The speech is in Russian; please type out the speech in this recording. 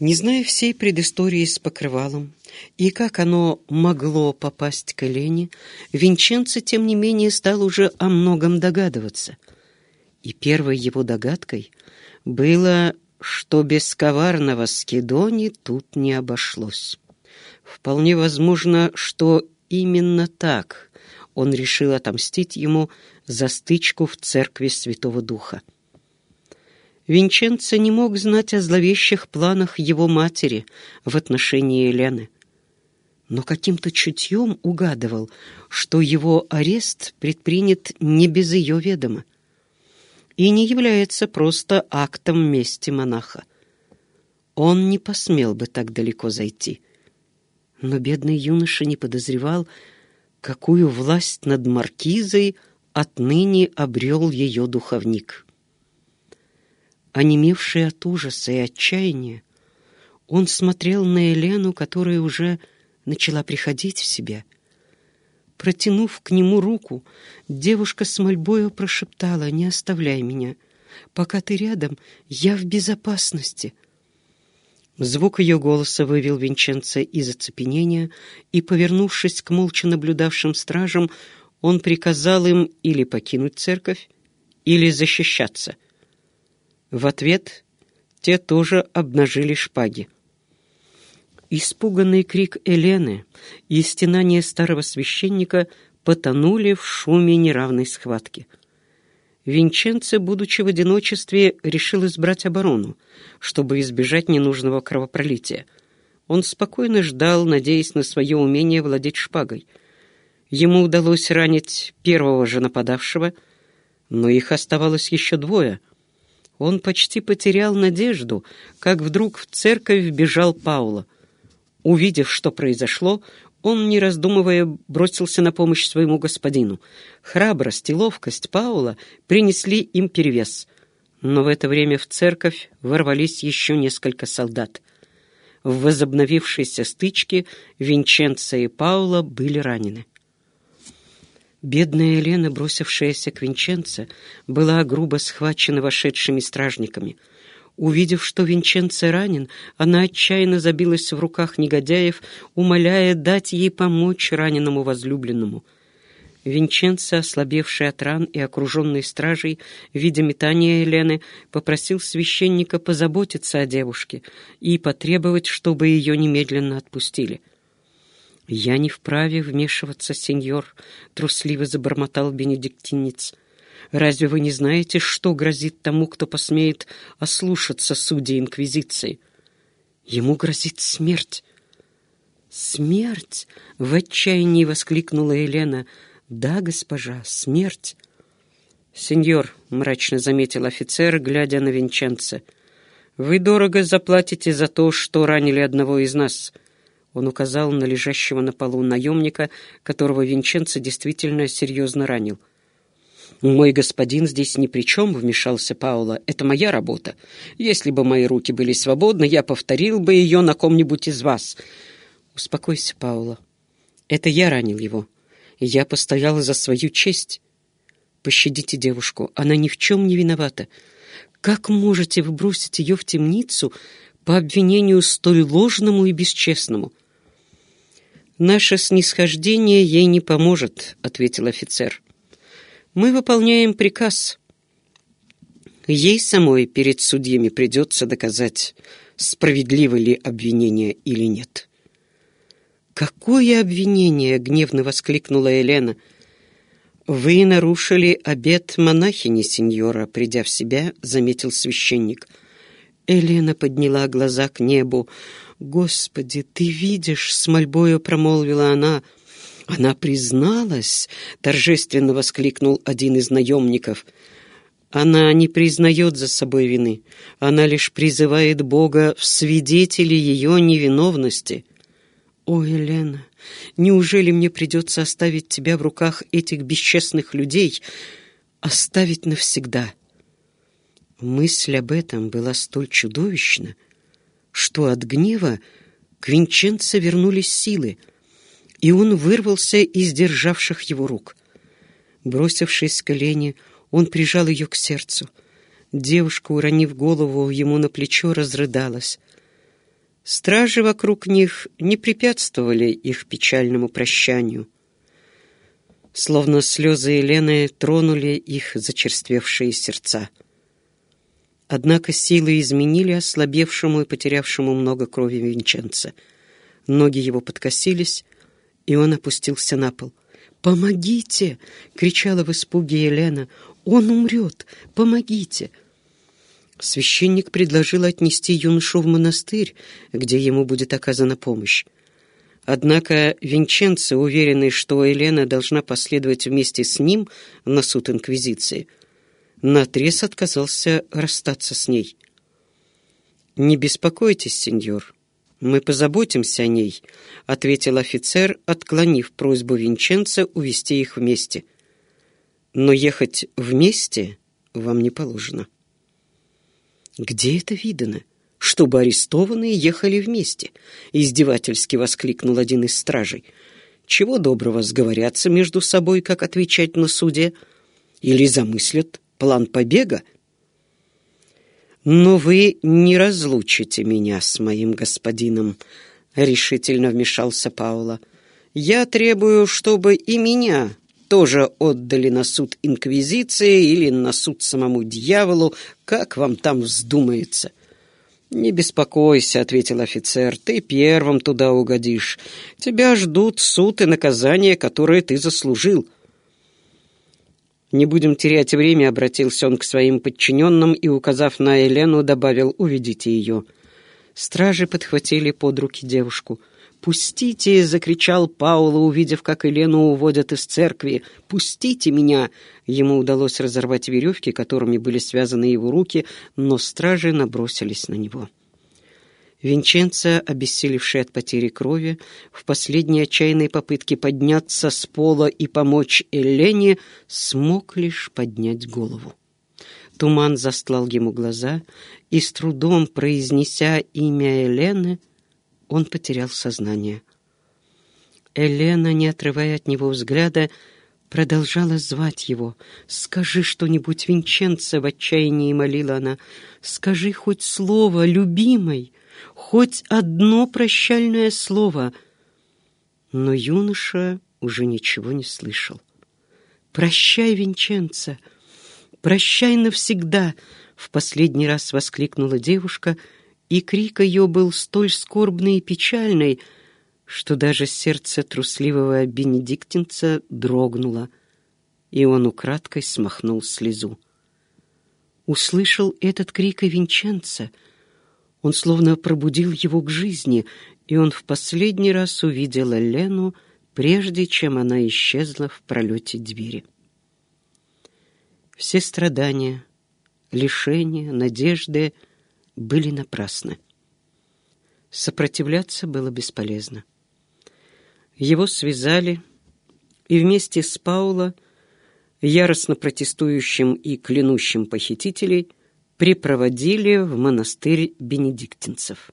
Не зная всей предыстории с покрывалом и как оно могло попасть к Элене, Винченцо, тем не менее, стал уже о многом догадываться. И первой его догадкой было, что без коварного Скидони тут не обошлось. Вполне возможно, что именно так он решил отомстить ему за стычку в церкви Святого Духа. Винченцо не мог знать о зловещих планах его матери в отношении Елены, но каким-то чутьем угадывал, что его арест предпринят не без ее ведома и не является просто актом мести монаха. Он не посмел бы так далеко зайти. Но бедный юноша не подозревал, какую власть над маркизой отныне обрел ее духовник. Онемевший от ужаса и отчаяния, он смотрел на Елену, которая уже начала приходить в себя. Протянув к нему руку, девушка с мольбою прошептала «Не оставляй меня. Пока ты рядом, я в безопасности». Звук ее голоса вывел Винченца из оцепенения, и, повернувшись к молча наблюдавшим стражам, он приказал им или покинуть церковь, или защищаться — в ответ те тоже обнажили шпаги. Испуганный крик Елены и стенание старого священника потонули в шуме неравной схватки. Винченце, будучи в одиночестве, решил избрать оборону, чтобы избежать ненужного кровопролития. Он спокойно ждал, надеясь на свое умение владеть шпагой. Ему удалось ранить первого же нападавшего, но их оставалось еще двое — он почти потерял надежду, как вдруг в церковь вбежал Паула. Увидев, что произошло, он, не раздумывая, бросился на помощь своему господину. Храбрость и ловкость Паула принесли им перевес. Но в это время в церковь ворвались еще несколько солдат. В возобновившейся стычке Винченцо и Паула были ранены. Бедная Елена, бросившаяся к Винченце, была грубо схвачена вошедшими стражниками. Увидев, что Винченце ранен, она отчаянно забилась в руках негодяев, умоляя дать ей помочь раненому возлюбленному. Винченце, ослабевший от ран и окруженный стражей, видя метание Елены, попросил священника позаботиться о девушке и потребовать, чтобы ее немедленно отпустили. «Я не вправе вмешиваться, сеньор», — трусливо забормотал бенедиктинец. «Разве вы не знаете, что грозит тому, кто посмеет ослушаться судей Инквизиции? Ему грозит смерть». «Смерть!» — в отчаянии воскликнула Елена. «Да, госпожа, смерть!» «Сеньор», — мрачно заметил офицер, глядя на Винченце, — «вы дорого заплатите за то, что ранили одного из нас». Он указал на лежащего на полу наемника, которого Винченцо действительно серьезно ранил. «Мой господин здесь ни при чем», — вмешался Паула. «Это моя работа. Если бы мои руки были свободны, я повторил бы ее на ком-нибудь из вас». «Успокойся, Паула. Это я ранил его. Я постоял за свою честь. Пощадите девушку. Она ни в чем не виновата. Как можете вы бросить ее в темницу по обвинению столь ложному и бесчестному?» «Наше снисхождение ей не поможет», — ответил офицер. «Мы выполняем приказ. Ей самой перед судьями придется доказать, справедливо ли обвинение или нет». «Какое обвинение?» — гневно воскликнула Елена. «Вы нарушили обет монахини, сеньора», — придя в себя, заметил священник. Елена подняла глаза к небу. «Господи, ты видишь!» — с мольбою промолвила она. «Она призналась!» — торжественно воскликнул один из наемников. «Она не признает за собой вины. Она лишь призывает Бога в свидетели ее невиновности». «О, Елена, неужели мне придется оставить тебя в руках этих бесчестных людей? Оставить навсегда?» Мысль об этом была столь чудовищна, что от гнева к Винченцо вернулись силы, и он вырвался из державших его рук. Бросившись с колени, он прижал ее к сердцу. Девушка, уронив голову ему на плечо, разрыдалась. Стражи вокруг них не препятствовали их печальному прощанию. Словно слезы Елены тронули их зачерствевшие сердца. Однако силы изменили ослабевшему и потерявшему много крови Винченца. Ноги его подкосились, и он опустился на пол. «Помогите!» — кричала в испуге Елена. «Он умрет! Помогите!» Священник предложил отнести юношу в монастырь, где ему будет оказана помощь. Однако Винченцо, уверенный, что Елена должна последовать вместе с ним на суд Инквизиции, наотрез отказался расстаться с ней. «Не беспокойтесь, сеньор, мы позаботимся о ней», — ответил офицер, отклонив просьбу Винченца увести их вместе. «Но ехать вместе вам не положено». «Где это видано? Чтобы арестованные ехали вместе?» — издевательски воскликнул один из стражей. «Чего доброго сговорятся между собой, как отвечать на суде? Или замыслят план побега?» «Но вы не разлучите меня с моим господином», — решительно вмешался Паула. «Я требую, чтобы и меня тоже отдали на суд Инквизиции или на суд самому дьяволу, как вам там вздумается». «Не беспокойся», — ответил офицер, — «ты первым туда угодишь. Тебя ждут суд и наказание, которое ты заслужил». «Не будем терять время», — обратился он к своим подчиненным и, указав на Елену, добавил «уведите ее». Стражи подхватили под руки девушку. «Пустите!» — закричал Паула, увидев, как Елену уводят из церкви. «Пустите меня!» Ему удалось разорвать веревки, которыми были связаны его руки, но стражи набросились на него. Винченцо, обессилевший от потери крови, в последней отчаянной попытке подняться с пола и помочь Элене, смог лишь поднять голову. Туман застлал ему глаза, и с трудом произнеся имя Елены, он потерял сознание. Елена, не отрывая от него взгляда, продолжала звать его. «Скажи что-нибудь, Винченцо!» — в отчаянии молила она. «Скажи хоть слово, любимой, хоть одно прощальное слово!» Но юноша уже ничего не слышал. «Прощай, Винченцо! Прощай навсегда!» — в последний раз воскликнула девушка — и крик ее был столь скорбный и печальный, что даже сердце трусливого бенедиктинца дрогнуло, и он украдкой смахнул слезу. Услышал этот крик и Винченца. Он словно пробудил его к жизни, и он в последний раз увидел Лену, прежде чем она исчезла в пролете двери. Все страдания, лишения, надежды — были напрасны. Сопротивляться было бесполезно. Его связали, и вместе с Паула, яростно протестующим и клянущим похитителей, припроводили в монастырь бенедиктинцев.